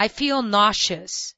I feel nauseous.